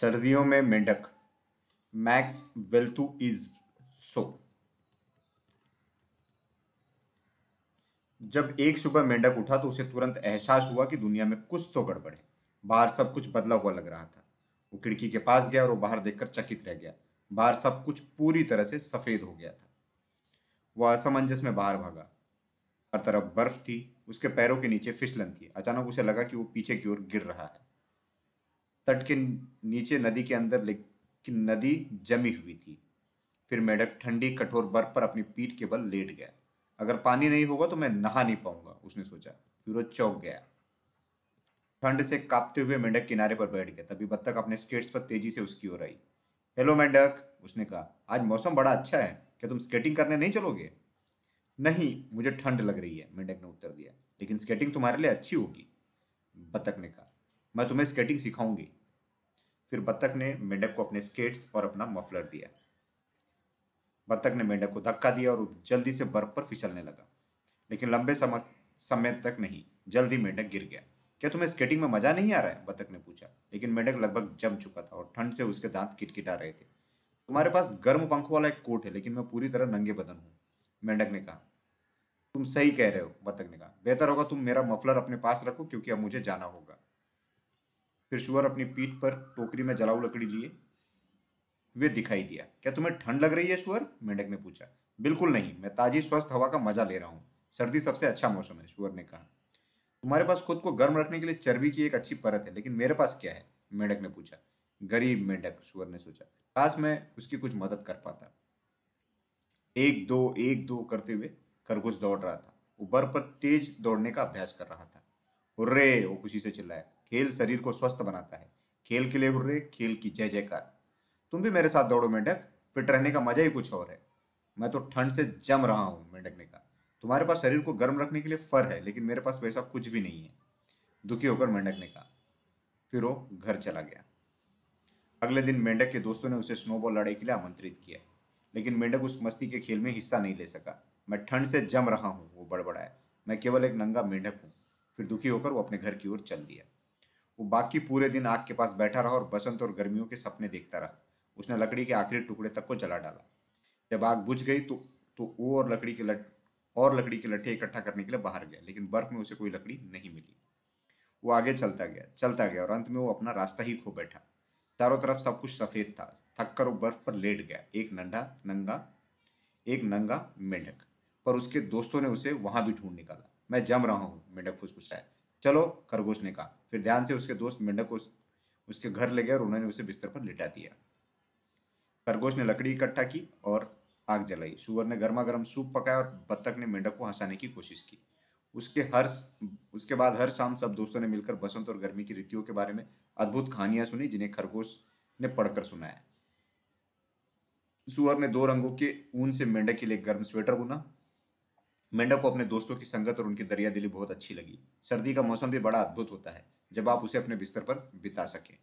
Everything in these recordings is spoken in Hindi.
सर्दियों में मेंढक। मैक्स वेल्थू इज़ सो। जब एक सुबह मेंढक उठा तो उसे तुरंत एहसास हुआ कि दुनिया में कुछ तो गड़बड़ है। बाहर सब कुछ बदला हुआ लग रहा था। वो खिड़की के पास गया और वो बाहर देखकर चकित रह गया। बाहर सब कुछ पूरी तरह से सफ़ेद हो गया था। वह असमंजस में बाहर भागा। हर तरफ़ बर्फ़ थी। उसके पैरों के नीचे फिसलन थी। अचानक उसे लगा कि वो पीछे की ओर गिर रहा है। तट के नीचे नदी के अंदर, लेकिन नदी जमी हुई थी। फिर मेढक ठंडी कठोर बर्फ़ पर अपनी पीठ के बल लेट गया। अगर पानी नहीं होगा तो मैं नहा नहीं पाऊँगा, उसने सोचा। फिर वो चौक गया। ठंड से कांपते हुए मेंढक किनारे पर बैठ गया। तभी बत्तख अपने स्केट्स पर तेज़ी से उसकी ओर आई। हेलो मेंढक, उसने कहा। आज मौसम बड़ा अच्छा है। क्या तुम स्केटिंग करने नहीं चलोगे? नहीं, मुझे ठंड लग रही है, मेंढक ने उत्तर दिया। लेकिन स्केटिंग तुम्हारे लिए अच्छी होगी, बत्तख ने कहा। मैं तुम्हें स्केटिंग सिखाऊँगी। फिर बत्तख ने मेंढक को अपने स्केट्स और अपना मफलर दिया। बत्तख ने मेंढक को धक्का दिया और जल्दी से बर्फ़ पर फिसलने लगा। लेकिन लंबे समय तक नहीं, जल्दी मेंढक गिर गया। क्या तुम्हें स्केटिंग में मज़ा नहीं आ रहा है? बत्तख ने पूछा। लेकिन मेंढक लगभग जम चुका था और ठंड से उसके दांत किटकिटा रहे थे। तुम्हारे पास गर्म पंखों वाला एक कोट है, लेकिन मैं पूरी तरह नंगे बदन हूँ, मेंढक ने कहा। तुम सही कह रहे हो, बत्तख ने कहा। बेहतर होगा तुम मेरा मफलर अपने पास रखो, क्योंकि अब मुझे जाना होगा। फिर शुअर अपनी पीठ पर टोकरी में जलाऊ लकड़ी लिए, वे दिखाई दिया। क्या तुम्हें ठंड लग रही है शुअर मेंढक ने पूछा। बिल्कुल नहीं, मैं ताजी स्वस्थ हवा का मज़ा ले रहा हूँ। सर्दी सबसे अच्छा मौसम है शुअर ने कहा। तुम्हारे पास खुद को गर्म रखने के लिए चर्बी की एक अच्छी परत है, लेकिन मेरे पास क्या है? मेंढक ने पूछा। गरीब मेंढक शुअर ने सोचा। काश मैं उसकी कुछ मदद कर पाता। एक दो एक दो करते हुए खरगोश दौड़ रहा था। वो बर्फ़ पर तेज दौड़ने का अभ्यास कर रहा था। हुर्रे! वो खुशी से चिल्लाया। खेल शरीर को स्वस्थ बनाता है। खेल के लिए हुर्रे, खेल की जय जयकार। तुम भी मेरे साथ दौड़ो, मेंढक। फिट रहने का मज़ा ही कुछ और है। मैं तो ठंड से जम रहा हूँ मेंढक ने कहा तुम्हारे पास शरीर को गर्म रखने के लिए फर है, लेकिन मेरे पास वैसा कुछ भी नहीं है। दुखी होकर मेंढक ने कहा फिर वो घर चला गया। अगले दिन मेंढक के दोस्तों ने उसे स्नोबॉल लड़ाई के लिए आमंत्रित किया। लेकिन मेंढक उस मस्ती के खेल में हिस्सा नहीं ले सका। मैं ठंड से जम रहा हूँ, वो बड़बड़ाया। मैं केवल एक नंगा मेंढक हूँ। फिर दुखी होकर वो अपने घर की ओर चल दिया। वो बाकी पूरे दिन आग के पास बैठा रहा और बसंत और गर्मियों के सपने देखता रहा। उसने लकड़ी के आखिरी टुकड़े तक को जला डाला। जब आग बुझ गई तो तो वो और लकड़ी के लट, और लकड़ी के लट्ठे इकट्ठा करने के लिए बाहर गया, लेकिन बर्फ़ में उसे कोई लकड़ी नहीं मिली। वो आगे चलता गया चलता गया और अंत में वो अपना रास्ता ही खो बैठा। चारों तरफ़ सब कुछ सफ़ेद था। थक कर वो बर्फ़ पर लेट गया। एक नंढा नंगा, एक नंगा मेंढक। पर उसके दोस्तों ने उसे वहाँ भी ढूंढ निकाला। मैं जम रहा हूँ, मेंढक फुसफुसाया। चलो, खरगोश ने कहा। फिर ध्यान से उसके दोस्त मेंढक को उसके घर ले गए और उन्होंने उसे बिस्तर पर लिटा दिया। खरगोश ने लकड़ी इकट्ठा की और आग जलाई। सुअर ने गर्मा गर्म सूप पकाया और बत्तख ने मेंढक को हंसाने की कोशिश की। उसके हर उसके बाद हर शाम सब दोस्तों ने मिलकर बसंत और गर्मी की ऋतुओं के बारे में अद्भुत कहानियाँ सुनी, जिन्हें खरगोश ने पढ़कर सुनाया। सुअर ने दो रंगों के ऊन से मेंढक के लिए गर्म स्वेटर बुना मेंढक को अपने दोस्तों की संगत और उनकी दरिया दिली बहुत अच्छी लगी। सर्दी का मौसम भी बड़ा अद्भुत होता है, जब आप उसे अपने बिस्तर पर बिता सकें।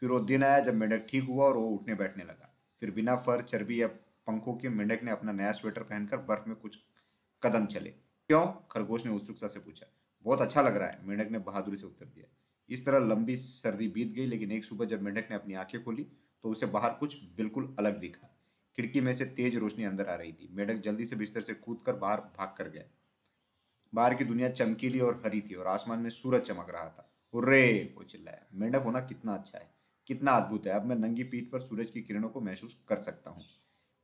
फिर वो दिन आया जब मेंढक ठीक हुआ और वो उठने बैठने लगा। फिर बिना फर, चर्बी या पंखों के मेंढक ने अपना नया स्वेटर पहनकर बर्फ़ में कुछ कदम चले। क्यों? खरगोश ने उत्सुकता से पूछा। बहुत अच्छा लग रहा है, मेंढक ने बहादुरी से उत्तर दिया। इस तरह लंबी सर्दी बीत गई, लेकिन एक सुबह जब मेंढक ने अपनी आँखें खोली तो उसे बाहर कुछ बिल्कुल अलग दिखा। खिड़की में से तेज रोशनी अंदर आ रही थी। मेढक जल्दी से बिस्तर से कूद कर बाहर भाग कर गया। बाहर की दुनिया चमकीली और हरी थी और आसमान में सूरज चमक रहा था। हुर्रे, वो चिल्लाया, मेंढक होना कितना अच्छा है, कितना अद्भुत है। अब मैं नंगी पीठ पर सूरज की किरणों को महसूस कर सकता हूँ।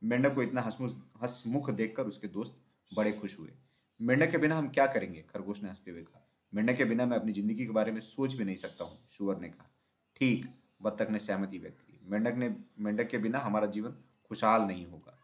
मेंढक को इतना हंसमुख हंसमुख देखकर उसके दोस्त बड़े खुश हुए। मेंढक के बिना हम क्या करेंगे? खरगोश ने हँसते हुए कहा। मेंढक के बिना मैं अपनी ज़िंदगी के बारे में सोच भी नहीं सकता हूँ शुअर ने कहा। ठीक, बत्तख ने सहमति व्यक्त की। मेंढक ने, मेंढक के बिना हमारा जीवन खुशहाल नहीं होगा।